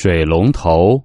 水龙头。